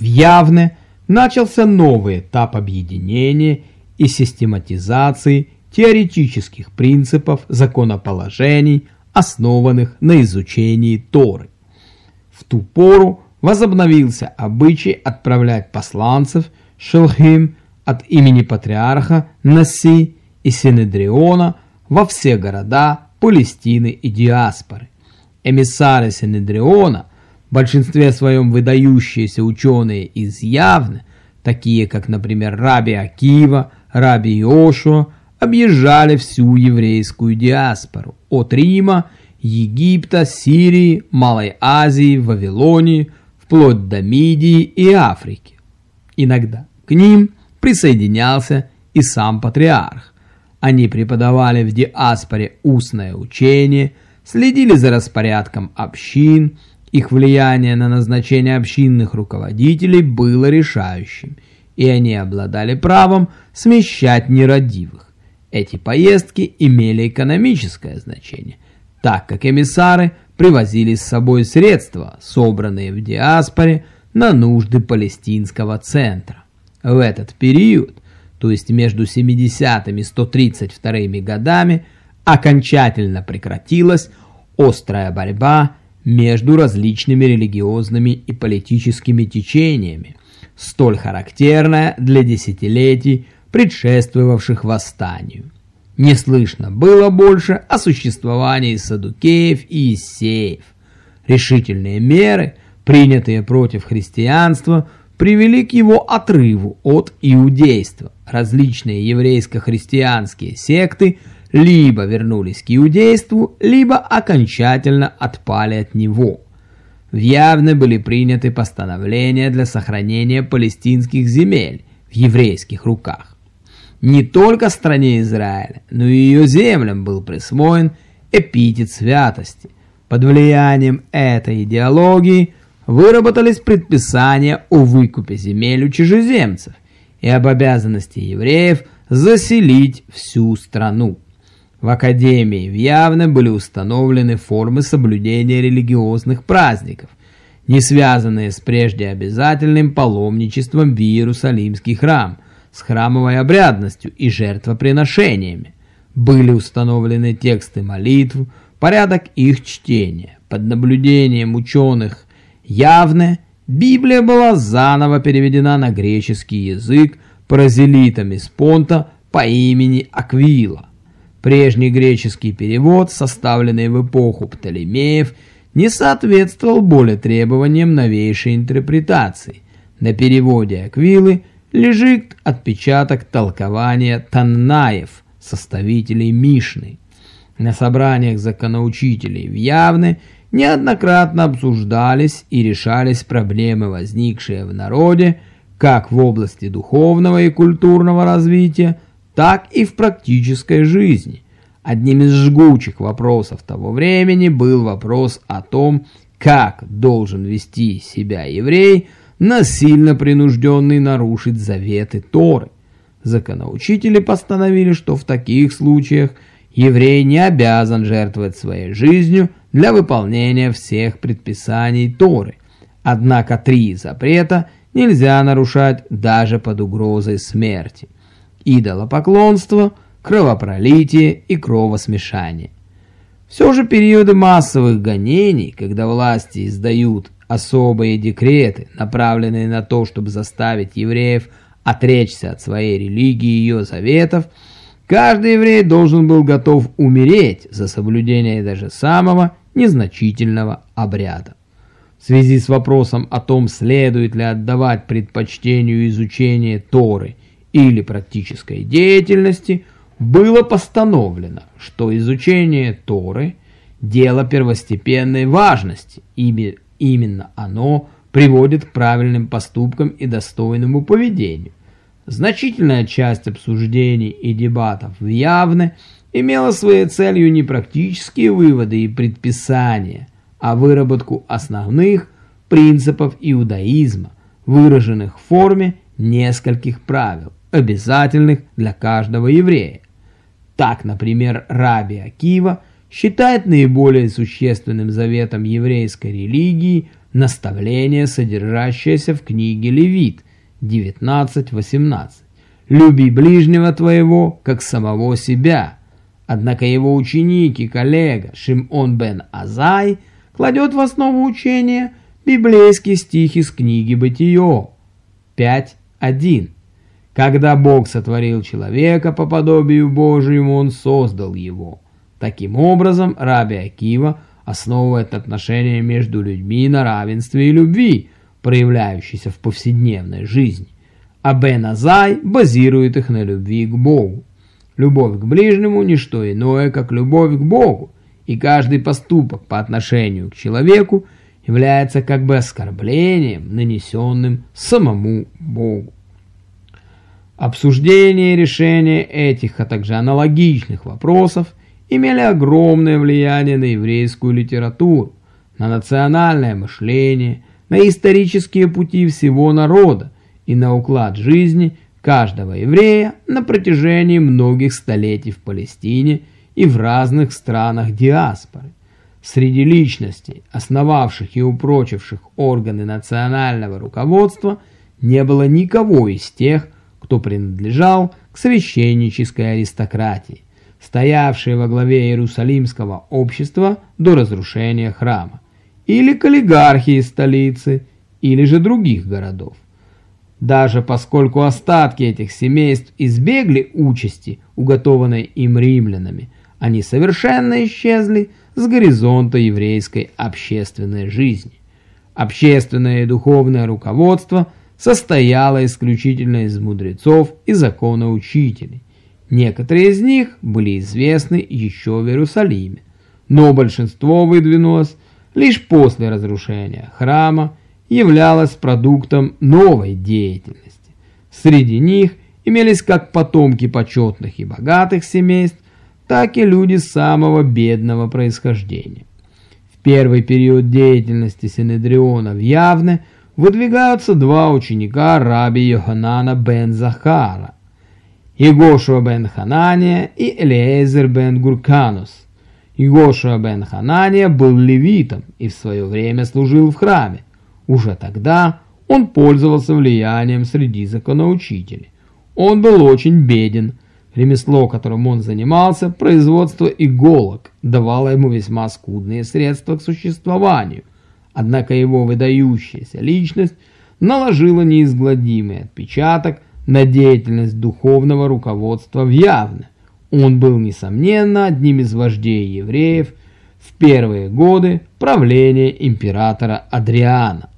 В Явне начался новый этап объединения и систематизации теоретических принципов законоположений, основанных на изучении Торы. В ту пору возобновился обычай отправлять посланцев Шелхим от имени патриарха Наси и Синедриона во все города Палестины и диаспоры. Эмиссары Синедриона, в большинстве своем выдающиеся ученые из Явны, такие как, например, Раби Акива, Раби Иошуа, объезжали всю еврейскую диаспору от Рима, Египта, Сирии, Малой Азии, Вавилонии, вплоть до Мидии и Африки. Иногда к ним присоединялся и сам патриарх. Они преподавали в диаспоре устное учение, следили за распорядком общин, их влияние на назначение общинных руководителей было решающим, и они обладали правом смещать нерадивых. Эти поездки имели экономическое значение, так как эмиссары привозили с собой средства, собранные в диаспоре на нужды палестинского центра. В этот период, то есть между 70-ми и 132 годами, окончательно прекратилась острая борьба между различными религиозными и политическими течениями, столь характерная для десятилетий, предшествовавших восстанию. Не слышно было больше о существовании садукеев и иссеев. Решительные меры, принятые против христианства, привели к его отрыву от иудейства. Различные еврейско-христианские секты либо вернулись к иудейству, либо окончательно отпали от него. В Явне были приняты постановления для сохранения палестинских земель в еврейских руках. Не только стране Израиля, но и ее землям был присвоен эпитет святости. Под влиянием этой идеологии выработались предписания о выкупе земель у чужеземцев и об обязанности евреев заселить всю страну. В Академии Явно были установлены формы соблюдения религиозных праздников, не связанные с прежде обязательным паломничеством в Иерусалимский храм – с храмовой обрядностью и жертвоприношениями. Были установлены тексты молитв, порядок их чтения. Под наблюдением ученых явно Библия была заново переведена на греческий язык паразелитами из Понта по имени Аквила. Прежний греческий перевод, составленный в эпоху Птолемеев, не соответствовал более требованиям новейшей интерпретации. На переводе Аквилы лежит отпечаток толкования Таннаев, составителей Мишны. На собраниях законоучителей в Явне неоднократно обсуждались и решались проблемы, возникшие в народе, как в области духовного и культурного развития, так и в практической жизни. Одним из жгучих вопросов того времени был вопрос о том, как должен вести себя еврей – насильно принужденный нарушить заветы Торы. Законоучители постановили, что в таких случаях еврей не обязан жертвовать своей жизнью для выполнения всех предписаний Торы. Однако три запрета нельзя нарушать даже под угрозой смерти. Идолопоклонство, кровопролитие и кровосмешание. Все же периоды массовых гонений, когда власти издают особые декреты, направленные на то, чтобы заставить евреев отречься от своей религии и ее заветов, каждый еврей должен был готов умереть за соблюдение даже самого незначительного обряда. В связи с вопросом о том, следует ли отдавать предпочтению изучения Торы или практической деятельности, было постановлено, что изучение Торы – дело первостепенной важности, ибо Именно оно приводит к правильным поступкам и достойному поведению. Значительная часть обсуждений и дебатов в явно имела своей целью не практические выводы и предписания, а выработку основных принципов иудаизма, выраженных в форме нескольких правил, обязательных для каждого еврея. Так, например, Раби Акива – считает наиболее существенным заветом еврейской религии наставление, содержащееся в книге Левит 19.18. «Люби ближнего твоего, как самого себя». Однако его ученик и коллега Шимон бен Азай кладет в основу учения библейский стих из книги Бытие 5.1. Когда Бог сотворил человека по подобию Божьему, Он создал его. Таким образом, Раби Акива основывает отношения между людьми на равенстве и любви, проявляющейся в повседневной жизни. А Бен Азай базирует их на любви к Богу. Любовь к ближнему – не что иное, как любовь к Богу, и каждый поступок по отношению к человеку является как бы оскорблением, нанесенным самому Богу. Обсуждение и решение этих, а также аналогичных вопросов имели огромное влияние на еврейскую литературу, на национальное мышление, на исторические пути всего народа и на уклад жизни каждого еврея на протяжении многих столетий в Палестине и в разных странах диаспоры. Среди личностей, основавших и упрочивших органы национального руководства, не было никого из тех, кто принадлежал к священнической аристократии, стоявшей во главе Иерусалимского общества до разрушения храма, или к олигархии столицы, или же других городов. Даже поскольку остатки этих семейств избегли участи, уготованной им римлянами, они совершенно исчезли с горизонта еврейской общественной жизни. Общественное и духовное руководство состояло исключительно из мудрецов и законоучителей. Некоторые из них были известны еще в Иерусалиме, но большинство выдвинулось лишь после разрушения храма являлась продуктом новой деятельности. Среди них имелись как потомки почетных и богатых семейств, так и люди самого бедного происхождения. В первый период деятельности Синедриона в Явне выдвигаются два ученика раби Йоханана бен Захара, Егошуа бен Ханания и Элиезер бен Гурканус. Егошуа бен Ханания был левитом и в свое время служил в храме, уже тогда он пользовался влиянием среди законоучителей. Он был очень беден. Ремесло, которым он занимался, производство иголок, давало ему весьма скудные средства к существованию. Однако его выдающаяся личность наложила неизгладимый отпечаток на деятельность духовного руководства в Явне. Он был, несомненно, одним из вождей евреев в первые годы правления императора Адриана.